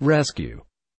rescue.